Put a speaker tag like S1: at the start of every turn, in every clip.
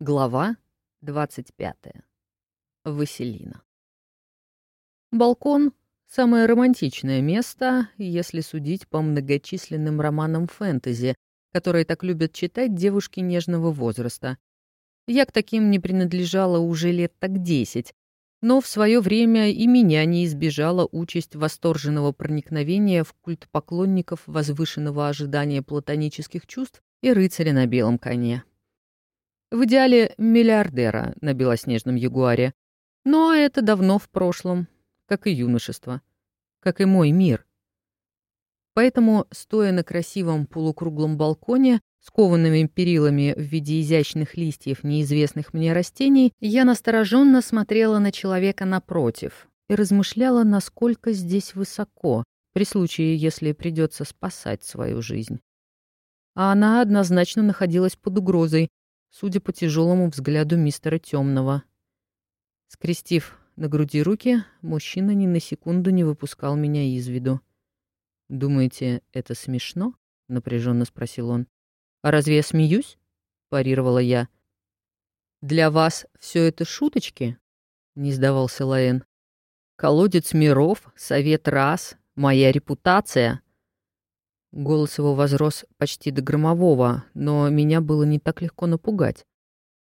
S1: Глава 25. Василина. Балкон — самое романтичное место, если судить по многочисленным романам фэнтези, которые так любят читать девушки нежного возраста. Я к таким не принадлежала уже лет так десять, но в свое время и меня не избежала участь восторженного проникновения в культ поклонников возвышенного ожидания платонических чувств и рыцаря на белом коне. В идеале миллиардера на белоснежном ягуаре. Но это давно в прошлом, как и юношество, как и мой мир. Поэтому, стоя на красивом полукруглом балконе с коваными перилами в виде изящных листьев неизвестных мне растений, я настороженно смотрела на человека напротив и размышляла, насколько здесь высоко, при случае, если придется спасать свою жизнь. А она однозначно находилась под угрозой, судя по тяжелому взгляду мистера Темного. Скрестив на груди руки, мужчина ни на секунду не выпускал меня из виду. «Думаете, это смешно?» — напряженно спросил он. «А разве я смеюсь?» — парировала я. «Для вас все это шуточки?» — не сдавался Лаэн. «Колодец миров, совет раз, моя репутация. Голос его возрос почти до громового, но меня было не так легко напугать.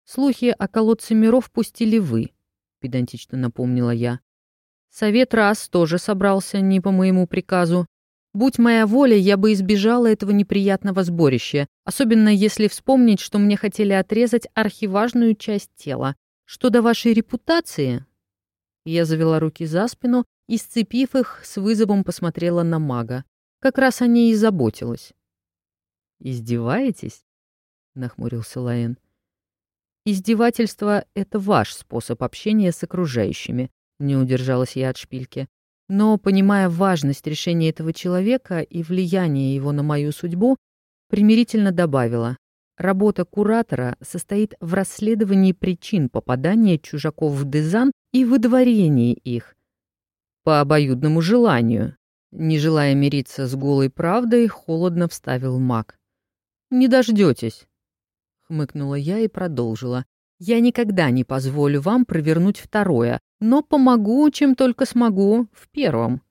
S1: «Слухи о колодце миров пустили вы», — педантично напомнила я. «Совет раз тоже собрался не по моему приказу. Будь моя воля, я бы избежала этого неприятного сборища, особенно если вспомнить, что мне хотели отрезать архиважную часть тела. Что до вашей репутации?» Я завела руки за спину и, сцепив их, с вызовом посмотрела на мага. Как раз о ней и заботилась. «Издеваетесь?» — нахмурился Лаэн. «Издевательство — это ваш способ общения с окружающими», — не удержалась я от шпильки. Но, понимая важность решения этого человека и влияние его на мою судьбу, примирительно добавила. Работа куратора состоит в расследовании причин попадания чужаков в Дезан и выдворении их. По обоюдному желанию, не желая мириться с голой правдой, холодно вставил маг. «Не дождетесь», — хмыкнула я и продолжила. «Я никогда не позволю вам провернуть второе, но помогу, чем только смогу, в первом».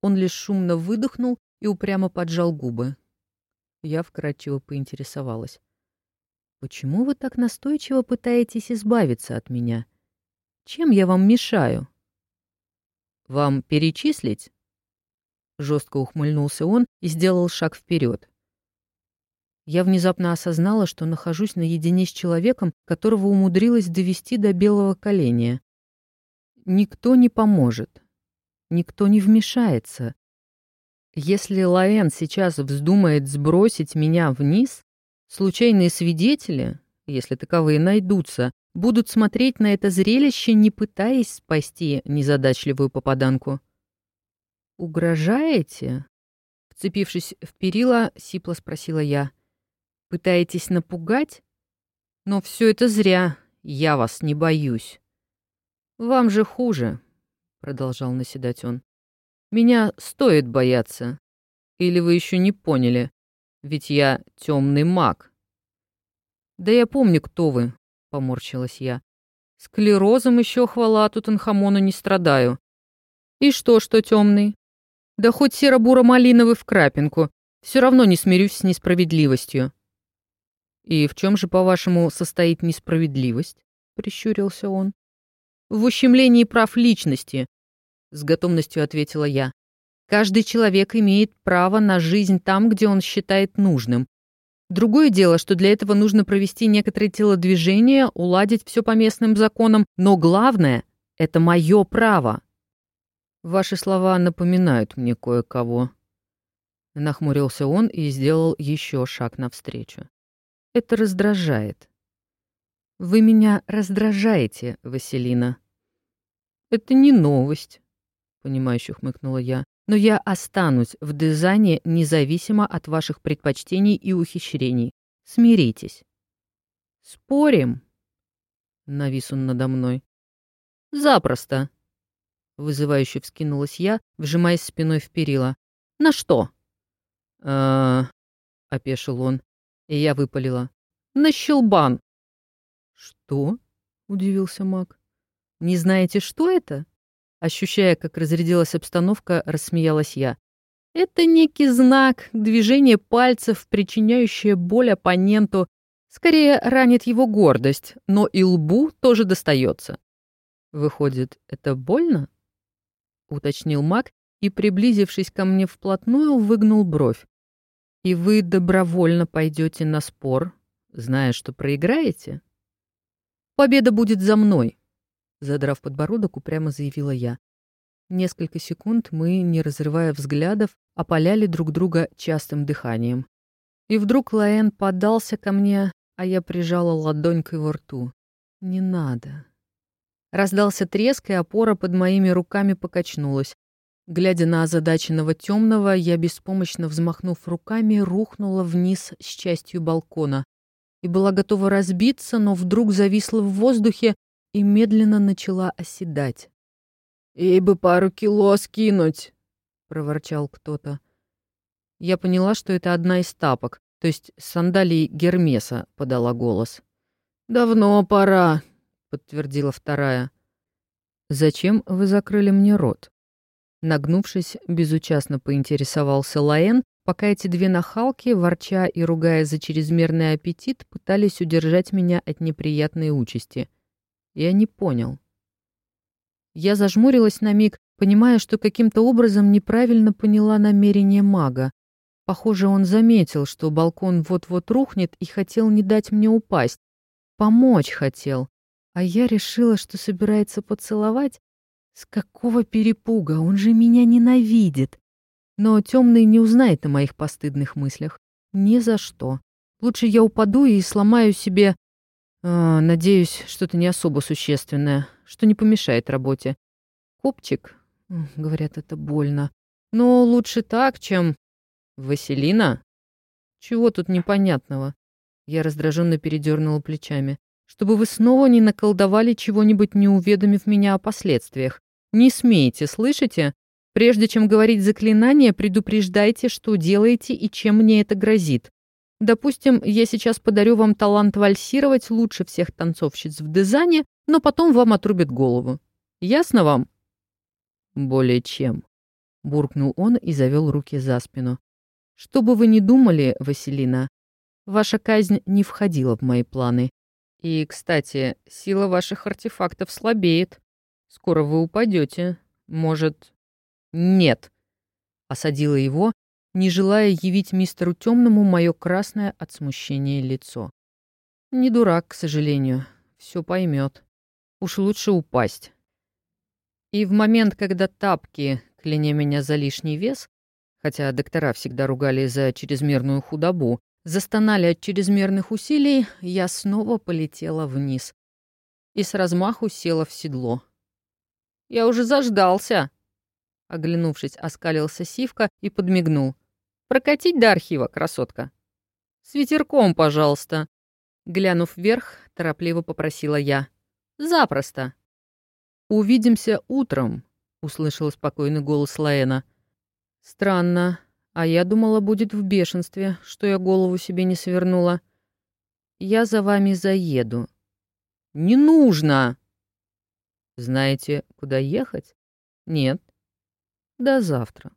S1: Он лишь шумно выдохнул и упрямо поджал губы. Я вкратчиво поинтересовалась. «Почему вы так настойчиво пытаетесь избавиться от меня? Чем я вам мешаю?» «Вам перечислить?» Жестко ухмыльнулся он и сделал шаг вперед. Я внезапно осознала, что нахожусь наедине с человеком, которого умудрилась довести до белого коленя. Никто не поможет. Никто не вмешается. Если Лаэн сейчас вздумает сбросить меня вниз, случайные свидетели, если таковые найдутся, будут смотреть на это зрелище, не пытаясь спасти незадачливую попаданку. «Угрожаете?» Вцепившись в перила, сипло спросила я. «Пытаетесь напугать? Но все это зря. Я вас не боюсь». «Вам же хуже», — продолжал наседать он. «Меня стоит бояться. Или вы еще не поняли? Ведь я темный маг». «Да я помню, кто вы», — поморщилась я. «Склерозом еще хвала Тутанхамону не страдаю». «И что, что темный? Да хоть серо-буро-малиновый в крапинку. Все равно не смирюсь с несправедливостью. «И в чем же, по-вашему, состоит несправедливость?» — прищурился он. «В ущемлении прав личности», — с готовностью ответила я. «Каждый человек имеет право на жизнь там, где он считает нужным. Другое дело, что для этого нужно провести некоторые телодвижения, уладить все по местным законам, но главное — это мое право, Ваши слова напоминают мне кое-кого. Нахмурился он и сделал еще шаг навстречу. Это раздражает. Вы меня раздражаете, Василина. Это не новость, понимающе хмыкнула я. Но я останусь в дизайне независимо от ваших предпочтений и ухищрений. Смиритесь. Спорим? Навис он надо мной. Запросто, Вызывающе вскинулась я, вжимаясь спиной в перила. «На что?» «Э-э-э», опешил он, и я выпалила. «На щелбан!» «Что?» — удивился маг. «Не знаете, что это?» Ощущая, как разрядилась обстановка, рассмеялась я. «Это некий знак, движение пальцев, причиняющее боль оппоненту, скорее ранит его гордость, но и лбу тоже достается». «Выходит, это больно?» — уточнил маг и, приблизившись ко мне вплотную, выгнул бровь. «И вы добровольно пойдете на спор, зная, что проиграете?» «Победа будет за мной», — задрав подбородок, упрямо заявила я. Несколько секунд мы, не разрывая взглядов, опаляли друг друга частым дыханием. И вдруг Лаэн подался ко мне, а я прижала ладонь к его рту. «Не надо». Раздался треск, и опора под моими руками покачнулась. Глядя на озадаченного темного, я, беспомощно взмахнув руками, рухнула вниз с частью балкона и была готова разбиться, но вдруг зависла в воздухе и медленно начала оседать. «Ей бы пару кило скинуть!» — проворчал кто-то. Я поняла, что это одна из тапок, то есть сандалий Гермеса, — подала голос. «Давно пора», — подтвердила вторая. «Зачем вы закрыли мне рот?» Нагнувшись, безучастно поинтересовался Лаэн, пока эти две нахалки, ворча и ругая за чрезмерный аппетит, пытались удержать меня от неприятной участи. Я не понял. Я зажмурилась на миг, понимая, что каким-то образом неправильно поняла намерение мага. Похоже, он заметил, что балкон вот-вот рухнет и хотел не дать мне упасть. Помочь хотел. А я решила, что собирается поцеловать, с какого перепуга? Он же меня ненавидит. Но темный не узнает о моих постыдных мыслях. Ни за что. Лучше я упаду и сломаю себе... Э, надеюсь, что-то не особо существенное, что не помешает работе. Копчик? Говорят, это больно. Но лучше так, чем... Василина? Чего тут непонятного? Я раздраженно передернула плечами. Чтобы вы снова не наколдовали чего-нибудь, не уведомив меня о последствиях. Не смейте, слышите? Прежде чем говорить заклинание, предупреждайте, что делаете и чем мне это грозит. Допустим, я сейчас подарю вам талант вальсировать лучше всех танцовщиц в дизайне, но потом вам отрубят голову. Ясно вам? Более чем. Буркнул он и завел руки за спину. Что бы вы ни думали, Василина, ваша казнь не входила в мои планы. И, кстати, сила ваших артефактов слабеет. Скоро вы упадете. Может...» «Нет», — осадила его, не желая явить мистеру Темному мое красное от смущения лицо. «Не дурак, к сожалению. Все поймет. Уж лучше упасть». И в момент, когда тапки, кляня меня за лишний вес, хотя доктора всегда ругали за чрезмерную худобу, застонали от чрезмерных усилий, я снова полетела вниз и с размаху села в седло. Я уже заждался!» Оглянувшись, оскалился Сивка и подмигнул. «Прокатить до архива, красотка!» «С ветерком, пожалуйста!» Глянув вверх, торопливо попросила я. «Запросто!» «Увидимся утром», — услышал спокойный голос Лаэна. «Странно. А я думала, будет в бешенстве, что я голову себе не свернула. Я за вами заеду». «Не нужно!» Знаете, куда ехать? Нет. До завтра.